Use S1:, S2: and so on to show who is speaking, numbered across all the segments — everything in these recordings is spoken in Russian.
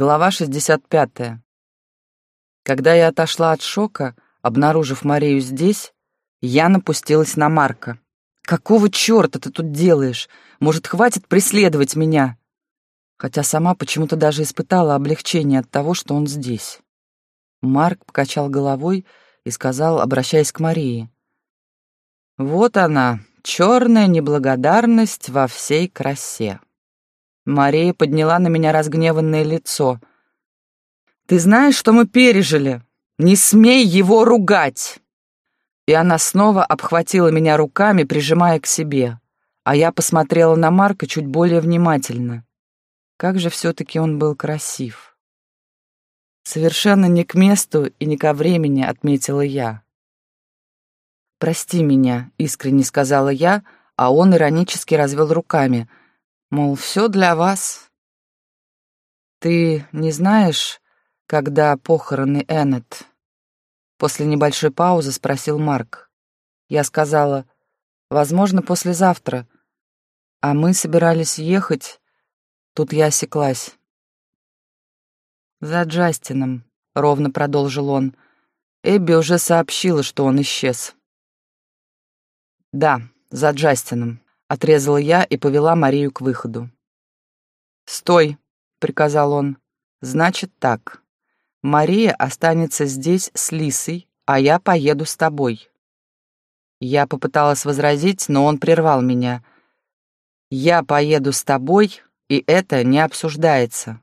S1: Глава 65. Когда я отошла от шока, обнаружив Марию здесь, я напустилась на Марка. «Какого черта ты тут делаешь? Может, хватит преследовать меня?» Хотя сама почему-то даже испытала облегчение от того, что он здесь. Марк покачал головой и сказал, обращаясь к Марии. «Вот она, черная неблагодарность во всей красе». Мария подняла на меня разгневанное лицо. «Ты знаешь, что мы пережили? Не смей его ругать!» И она снова обхватила меня руками, прижимая к себе, а я посмотрела на Марка чуть более внимательно. Как же все-таки он был красив. Совершенно не к месту и не ко времени, отметила я. «Прости меня», — искренне сказала я, а он иронически развел руками — Мол, все для вас. Ты не знаешь, когда похороны Эннет? После небольшой паузы спросил Марк. Я сказала, возможно, послезавтра. А мы собирались ехать. Тут я осеклась. За Джастином, ровно продолжил он. Эбби уже сообщила, что он исчез. Да, за Джастином. Отрезала я и повела Марию к выходу. «Стой!» — приказал он. «Значит так. Мария останется здесь с Лисой, а я поеду с тобой». Я попыталась возразить, но он прервал меня. «Я поеду с тобой, и это не обсуждается.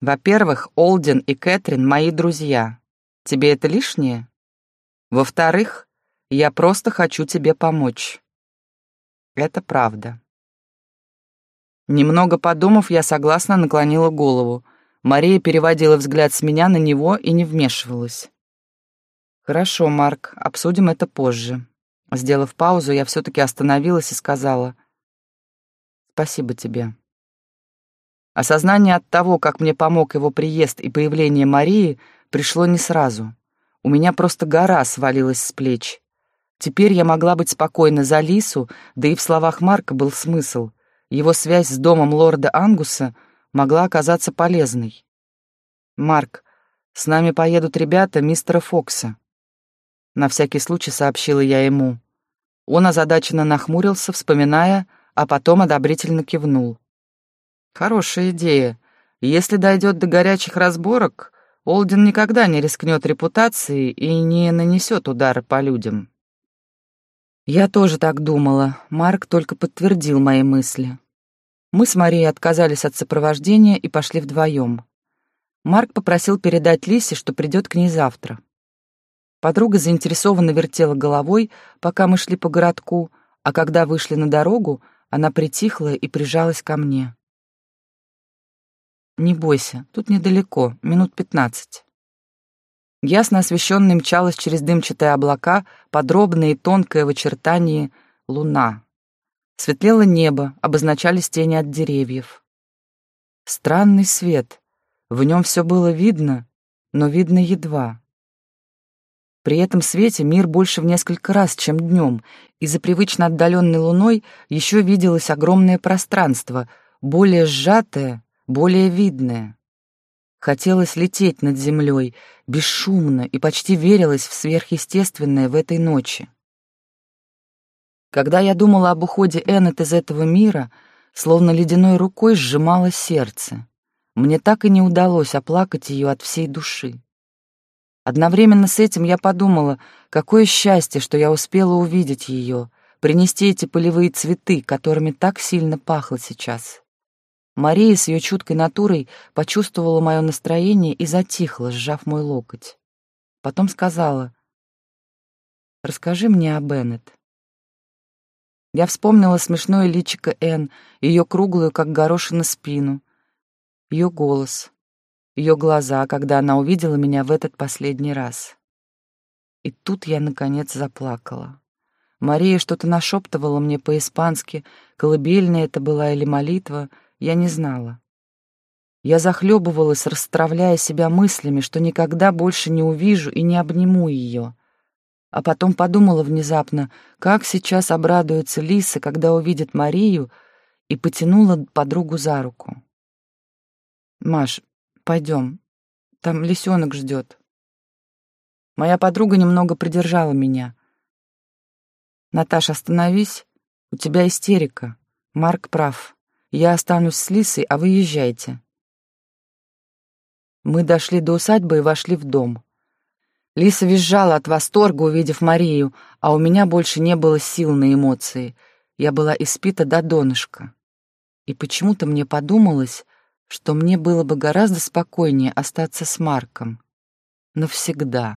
S1: Во-первых, Олден и Кэтрин — мои друзья. Тебе это лишнее? Во-вторых, я просто хочу тебе помочь. Это правда. Немного подумав, я согласно наклонила голову. Мария переводила взгляд с меня на него и не вмешивалась. «Хорошо, Марк, обсудим это позже». Сделав паузу, я все-таки остановилась и сказала «Спасибо тебе». Осознание от того, как мне помог его приезд и появление Марии, пришло не сразу. У меня просто гора свалилась с плеч. Теперь я могла быть спокойна за Лису, да и в словах Марка был смысл. Его связь с домом лорда Ангуса могла оказаться полезной. «Марк, с нами поедут ребята мистера Фокса», — на всякий случай сообщила я ему. Он озадаченно нахмурился, вспоминая, а потом одобрительно кивнул. «Хорошая идея. Если дойдет до горячих разборок, Олден никогда не рискнет репутацией и не нанесет удара по людям». Я тоже так думала. Марк только подтвердил мои мысли. Мы с Марией отказались от сопровождения и пошли вдвоем. Марк попросил передать Лисе, что придет к ней завтра. Подруга заинтересованно вертела головой, пока мы шли по городку, а когда вышли на дорогу, она притихла и прижалась ко мне. «Не бойся, тут недалеко, минут пятнадцать». Ясно освещенной мчалась через дымчатые облака, подробная и тонкая в очертании луна. Светлело небо, обозначались тени от деревьев. Странный свет. В нем все было видно, но видно едва. При этом свете мир больше в несколько раз, чем днем, и за привычно отдаленной луной еще виделось огромное пространство, более сжатое, более видное. Хотелось лететь над землей, бесшумно, и почти верилось в сверхъестественное в этой ночи. Когда я думала об уходе Эннет из этого мира, словно ледяной рукой сжимало сердце. Мне так и не удалось оплакать ее от всей души. Одновременно с этим я подумала, какое счастье, что я успела увидеть ее, принести эти полевые цветы, которыми так сильно пахло сейчас. Мария с ее чуткой натурой почувствовала мое настроение и затихла, сжав мой локоть. Потом сказала, «Расскажи мне о Беннет». Я вспомнила смешное личико Энн, ее круглую, как горошина, спину, ее голос, ее глаза, когда она увидела меня в этот последний раз. И тут я, наконец, заплакала. Мария что-то нашептывала мне по-испански, колыбельная это была или молитва — я не знала. Я захлебывалась, расстравляя себя мыслями, что никогда больше не увижу и не обниму ее. А потом подумала внезапно, как сейчас обрадуется Лиса, когда увидит Марию, и потянула подругу за руку. «Маш, Пойдем. Там лисенок ждет. Моя подруга немного придержала меня. Наташа, остановись. У тебя истерика. Марк прав. Я останусь с Лисой, а вы езжайте. Мы дошли до усадьбы и вошли в дом. Лиса визжала от восторга, увидев Марию, а у меня больше не было сил на эмоции. Я была испита до донышка. И почему-то мне подумалось, что мне было бы гораздо спокойнее остаться с Марком. Навсегда.